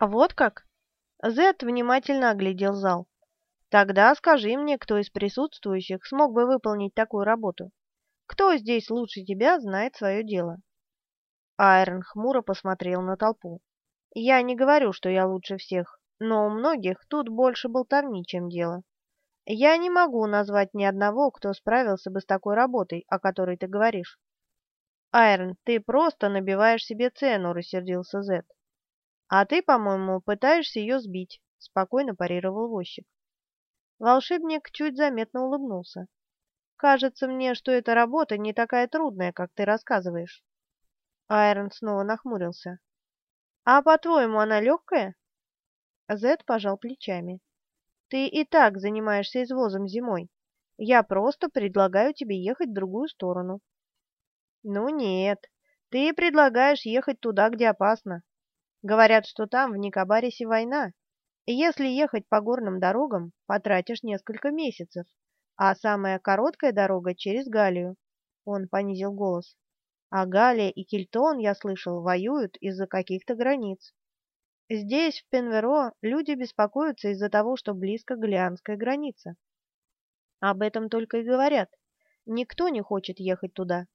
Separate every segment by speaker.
Speaker 1: Вот как? Зет внимательно оглядел зал. Тогда скажи мне, кто из присутствующих смог бы выполнить такую работу? Кто здесь лучше тебя знает свое дело? Айрон хмуро посмотрел на толпу. Я не говорю, что я лучше всех, но у многих тут больше болтовни, чем дело. Я не могу назвать ни одного, кто справился бы с такой работой, о которой ты говоришь. Айрон, ты просто набиваешь себе цену, рассердился Зет. А ты, по-моему, пытаешься ее сбить, спокойно парировал возчик. Волшебник чуть заметно улыбнулся. Кажется мне, что эта работа не такая трудная, как ты рассказываешь. Айрон снова нахмурился. А по-твоему, она легкая? Зет пожал плечами. Ты и так занимаешься извозом зимой. Я просто предлагаю тебе ехать в другую сторону. Ну нет, ты предлагаешь ехать туда, где опасно. Говорят, что там, в Никобарисе, война. Если ехать по горным дорогам, потратишь несколько месяцев, а самая короткая дорога через Галию. Он понизил голос. А Галия и Кельтон, я слышал, воюют из-за каких-то границ. Здесь, в Пенверо, люди беспокоятся из-за того, что близко Галианская граница. Об этом только и говорят. Никто не хочет ехать туда.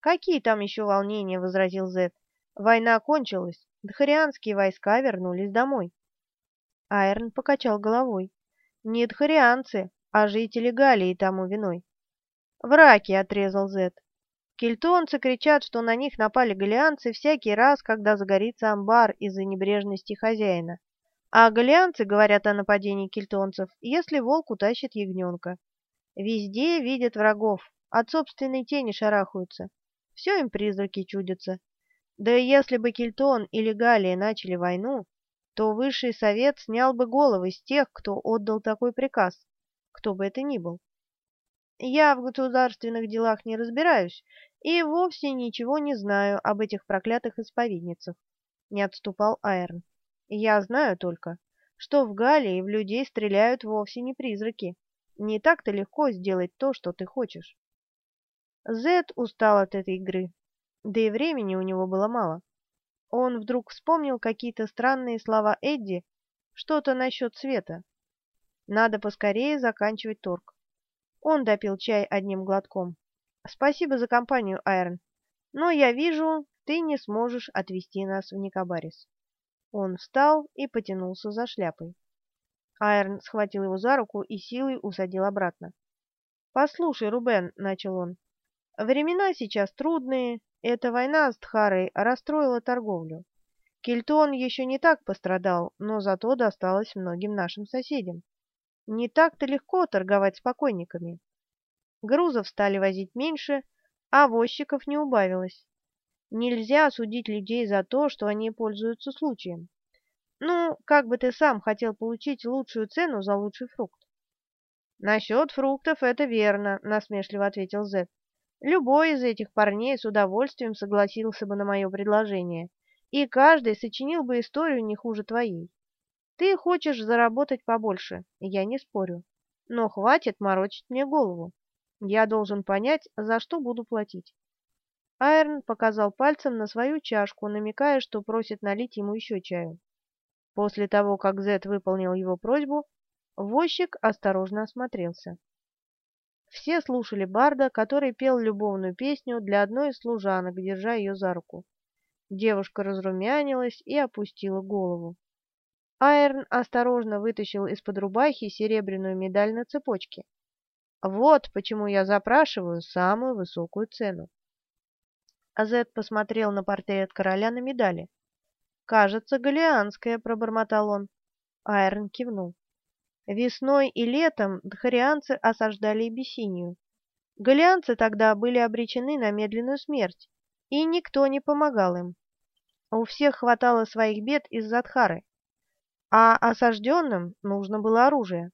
Speaker 1: «Какие там еще волнения?» — возразил Зет. «Война кончилась. Дхарианские войска вернулись домой». Айрон покачал головой. «Не дхарианцы, а жители Галии тому виной». «Враки!» — отрезал Зет. Кельтонцы кричат, что на них напали галианцы всякий раз, когда загорится амбар из-за небрежности хозяина. А галианцы говорят о нападении кельтонцев, если волк утащит ягненка. Везде видят врагов, от собственной тени шарахаются. Все им призраки чудятся. Да и если бы Кельтон или Галия начали войну, то Высший Совет снял бы головы с тех, кто отдал такой приказ, кто бы это ни был. Я в государственных делах не разбираюсь и вовсе ничего не знаю об этих проклятых исповедницах, не отступал Айрон. Я знаю только, что в Галлии в людей стреляют вовсе не призраки. Не так-то легко сделать то, что ты хочешь. Зед устал от этой игры, да и времени у него было мало. Он вдруг вспомнил какие-то странные слова Эдди, что-то насчет света. Надо поскорее заканчивать торг. Он допил чай одним глотком. «Спасибо за компанию, Айрон. Но я вижу, ты не сможешь отвезти нас в Никобарис». Он встал и потянулся за шляпой. Айрон схватил его за руку и силой усадил обратно. «Послушай, Рубен», — начал он, — «времена сейчас трудные, эта война с Тхарой расстроила торговлю. Кельтон еще не так пострадал, но зато досталось многим нашим соседям. Не так-то легко торговать с покойниками. Грузов стали возить меньше, а возчиков не убавилось. Нельзя судить людей за то, что они пользуются случаем. Ну, как бы ты сам хотел получить лучшую цену за лучший фрукт? Насчет фруктов это верно, насмешливо ответил Зет. Любой из этих парней с удовольствием согласился бы на мое предложение, и каждый сочинил бы историю не хуже твоей. Ты хочешь заработать побольше, я не спорю. Но хватит морочить мне голову. Я должен понять, за что буду платить. Айрон показал пальцем на свою чашку, намекая, что просит налить ему еще чаю. После того, как Зет выполнил его просьбу, возчик осторожно осмотрелся. Все слушали Барда, который пел любовную песню для одной из служанок, держа ее за руку. Девушка разрумянилась и опустила голову. Айрон осторожно вытащил из-под рубахи серебряную медаль на цепочке. Вот почему я запрашиваю самую высокую цену. Азет посмотрел на портрет короля на медали. «Кажется, галианская», — пробормотал он. Айрон кивнул. Весной и летом дхарианцы осаждали Абиссинию. Галианцы тогда были обречены на медленную смерть, и никто не помогал им. У всех хватало своих бед из-за Дхары а осажденным нужно было оружие.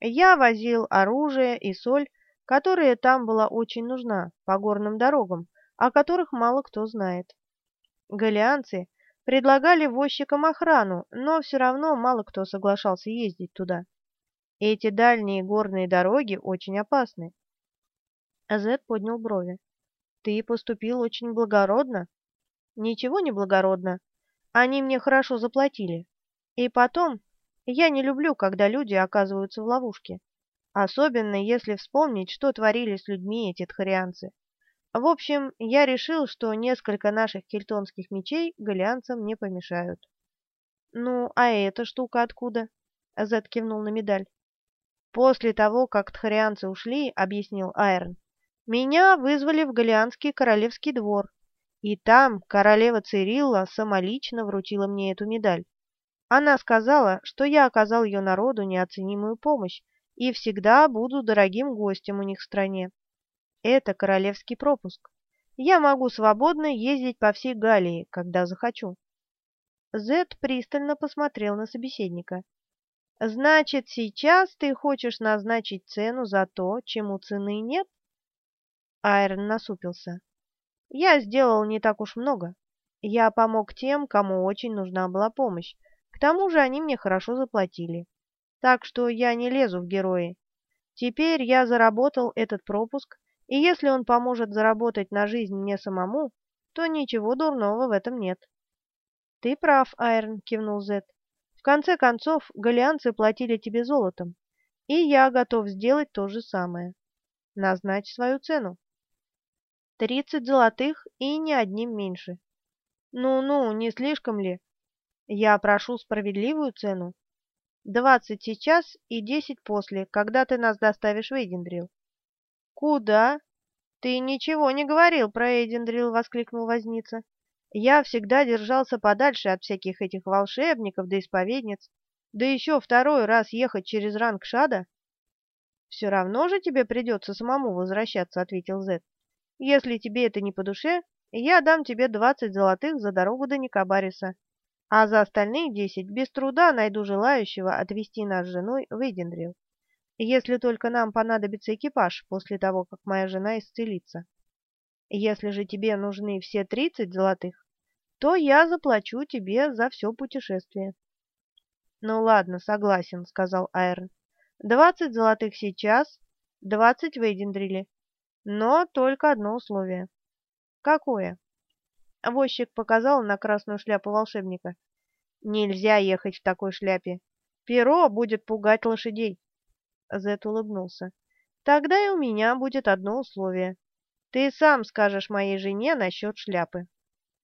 Speaker 1: Я возил оружие и соль, которая там была очень нужна, по горным дорогам, о которых мало кто знает. Галианцы предлагали возчикам охрану, но все равно мало кто соглашался ездить туда. Эти дальние горные дороги очень опасны. Зед поднял брови. Ты поступил очень благородно. Ничего не благородно. Они мне хорошо заплатили. И потом, я не люблю, когда люди оказываются в ловушке. Особенно, если вспомнить, что творили с людьми эти тхарианцы. В общем, я решил, что несколько наших кельтонских мечей голианцам не помешают. «Ну, а эта штука откуда?» — Зет кивнул на медаль. «После того, как тхарианцы ушли, — объяснил Айрон, — меня вызвали в Галианский королевский двор, и там королева Цирилла самолично вручила мне эту медаль. Она сказала, что я оказал ее народу неоценимую помощь и всегда буду дорогим гостем у них в стране. Это королевский пропуск. Я могу свободно ездить по всей Галлии, когда захочу. Зет пристально посмотрел на собеседника. «Значит, сейчас ты хочешь назначить цену за то, чему цены нет?» Айрон насупился. «Я сделал не так уж много. Я помог тем, кому очень нужна была помощь. К тому же они мне хорошо заплатили. Так что я не лезу в герои. Теперь я заработал этот пропуск, и если он поможет заработать на жизнь мне самому, то ничего дурного в этом нет. «Ты прав, Айрон», — кивнул Зет. «В конце концов, галианцы платили тебе золотом, и я готов сделать то же самое. Назначь свою цену. Тридцать золотых и ни одним меньше. Ну-ну, не слишком ли? Я прошу справедливую цену. Двадцать сейчас и десять после, когда ты нас доставишь в Эйдендрил. «Куда?» «Ты ничего не говорил про Эйдендрил!» — воскликнул возница. «Я всегда держался подальше от всяких этих волшебников да исповедниц. Да еще второй раз ехать через ранг Шада!» «Все равно же тебе придется самому возвращаться», — ответил Зет. «Если тебе это не по душе, я дам тебе двадцать золотых за дорогу до Никабариса, а за остальные десять без труда найду желающего отвезти нас с женой в Эйдендрил если только нам понадобится экипаж после того, как моя жена исцелится. Если же тебе нужны все тридцать золотых, то я заплачу тебе за все путешествие. — Ну ладно, согласен, — сказал Айрон. — Двадцать золотых сейчас, двадцать в Эйдендриле. Но только одно условие. — Какое? Возчик показал на красную шляпу волшебника. — Нельзя ехать в такой шляпе. Перо будет пугать лошадей. Зет улыбнулся. «Тогда и у меня будет одно условие. Ты сам скажешь моей жене насчет шляпы».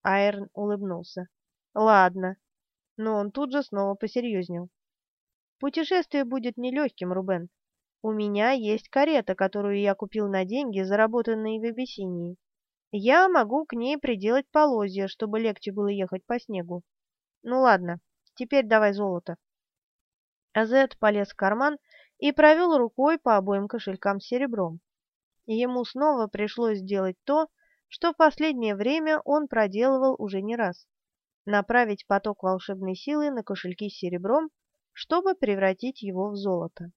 Speaker 1: Айрон улыбнулся. «Ладно». Но он тут же снова посерьезнел. «Путешествие будет нелегким, Рубен. У меня есть карета, которую я купил на деньги, заработанные в Абиссинии. Я могу к ней приделать полозья, чтобы легче было ехать по снегу. Ну ладно, теперь давай золото». Азет полез в карман и провел рукой по обоим кошелькам с серебром. Ему снова пришлось сделать то, что в последнее время он проделывал уже не раз – направить поток волшебной силы на кошельки с серебром, чтобы превратить его в золото.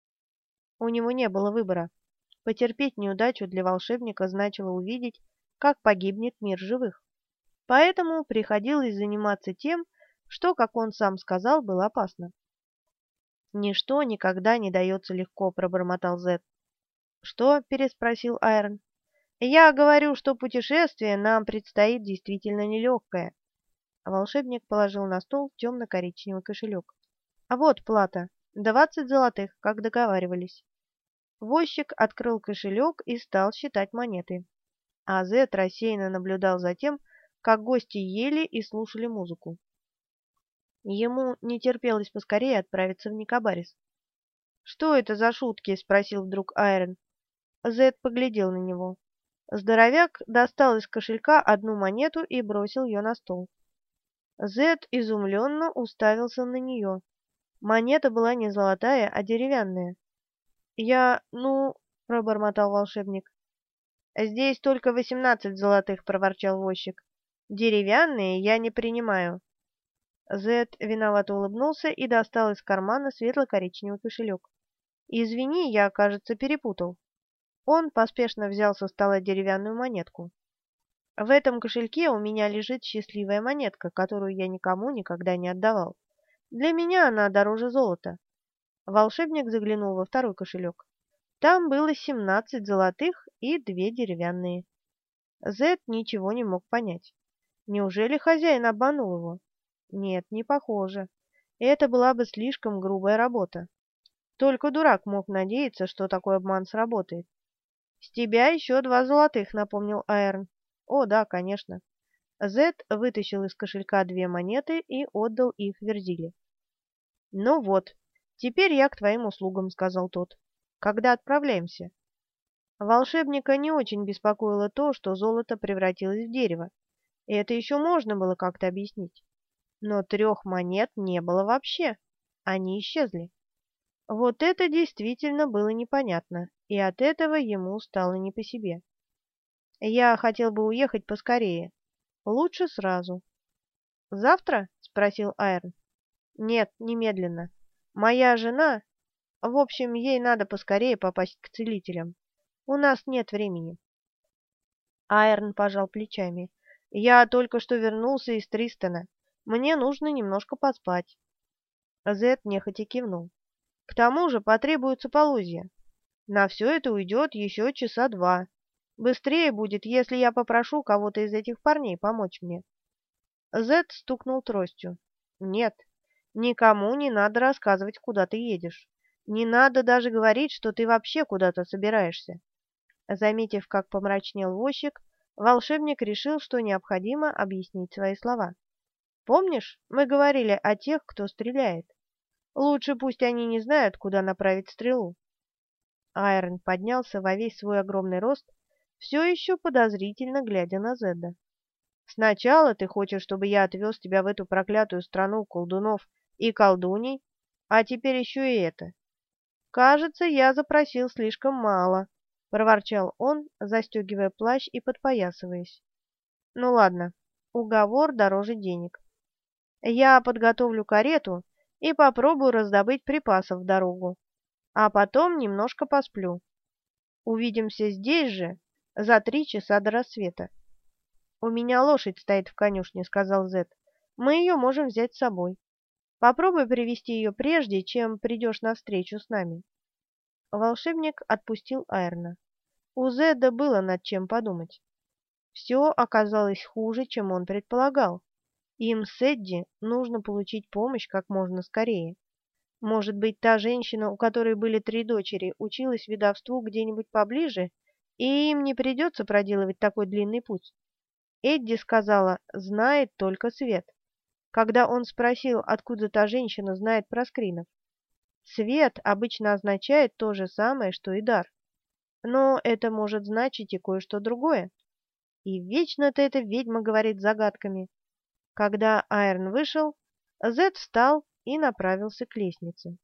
Speaker 1: У него не было выбора. Потерпеть неудачу для волшебника значило увидеть, как погибнет мир живых. Поэтому приходилось заниматься тем, что, как он сам сказал, было опасно. «Ничто никогда не дается легко», — пробормотал Зет. «Что?» — переспросил Айрон. «Я говорю, что путешествие нам предстоит действительно нелегкое». Волшебник положил на стол темно-коричневый кошелек. «А вот плата. Двадцать золотых, как договаривались». Возчик открыл кошелек и стал считать монеты. А Зет рассеянно наблюдал за тем, как гости ели и слушали музыку. Ему не терпелось поскорее отправиться в Никобарис. «Что это за шутки?» — спросил вдруг Айрон. Зед поглядел на него. Здоровяк достал из кошелька одну монету и бросил ее на стол. Зед изумленно уставился на нее. Монета была не золотая, а деревянная. «Я... ну...» — пробормотал волшебник. «Здесь только восемнадцать золотых», — проворчал возчик. «Деревянные я не принимаю». Зед виновато улыбнулся и достал из кармана светло-коричневый кошелек. «Извини, я, кажется, перепутал». Он поспешно взял со стола деревянную монетку. «В этом кошельке у меня лежит счастливая монетка, которую я никому никогда не отдавал. Для меня она дороже золота». Волшебник заглянул во второй кошелек. Там было семнадцать золотых и две деревянные. Зед ничего не мог понять. Неужели хозяин обманул его? Нет, не похоже. Это была бы слишком грубая работа. Только дурак мог надеяться, что такой обман сработает. «С тебя еще два золотых», — напомнил Айрон. «О, да, конечно». Зет вытащил из кошелька две монеты и отдал их Верзиле. «Ну вот, теперь я к твоим услугам», — сказал тот. «Когда отправляемся?» Волшебника не очень беспокоило то, что золото превратилось в дерево. И это еще можно было как-то объяснить. Но трех монет не было вообще. Они исчезли. Вот это действительно было непонятно, и от этого ему стало не по себе. Я хотел бы уехать поскорее. Лучше сразу. «Завтра?» — спросил Айрон. «Нет, немедленно. Моя жена... В общем, ей надо поскорее попасть к целителям. У нас нет времени». Айрон пожал плечами. «Я только что вернулся из Тристона. Мне нужно немножко поспать». Зет нехотя кивнул. К тому же потребуется полозья. На все это уйдет еще часа два. Быстрее будет, если я попрошу кого-то из этих парней помочь мне. Зет стукнул тростью. Нет, никому не надо рассказывать, куда ты едешь. Не надо даже говорить, что ты вообще куда-то собираешься. Заметив, как помрачнел возчик, волшебник решил, что необходимо объяснить свои слова. Помнишь, мы говорили о тех, кто стреляет? Лучше пусть они не знают, куда направить стрелу. Айрон поднялся во весь свой огромный рост, все еще подозрительно глядя на Зедда. «Сначала ты хочешь, чтобы я отвез тебя в эту проклятую страну колдунов и колдуней, а теперь еще и это. Кажется, я запросил слишком мало», — проворчал он, застегивая плащ и подпоясываясь. «Ну ладно, уговор дороже денег. Я подготовлю карету и попробую раздобыть припасов в дорогу, а потом немножко посплю. Увидимся здесь же за три часа до рассвета. «У меня лошадь стоит в конюшне», — сказал Зет. «Мы ее можем взять с собой. Попробуй привести ее прежде, чем придешь на встречу с нами». Волшебник отпустил Айрна. У Зеда было над чем подумать. Все оказалось хуже, чем он предполагал. Им с Эдди нужно получить помощь как можно скорее. Может быть, та женщина, у которой были три дочери, училась ведовству где-нибудь поближе, и им не придется проделывать такой длинный путь. Эдди сказала, знает только Свет. Когда он спросил, откуда та женщина знает про скринов. Свет обычно означает то же самое, что и дар. Но это может значить и кое-что другое. И вечно-то эта ведьма говорит загадками. Когда Айрон вышел, Зед встал и направился к лестнице.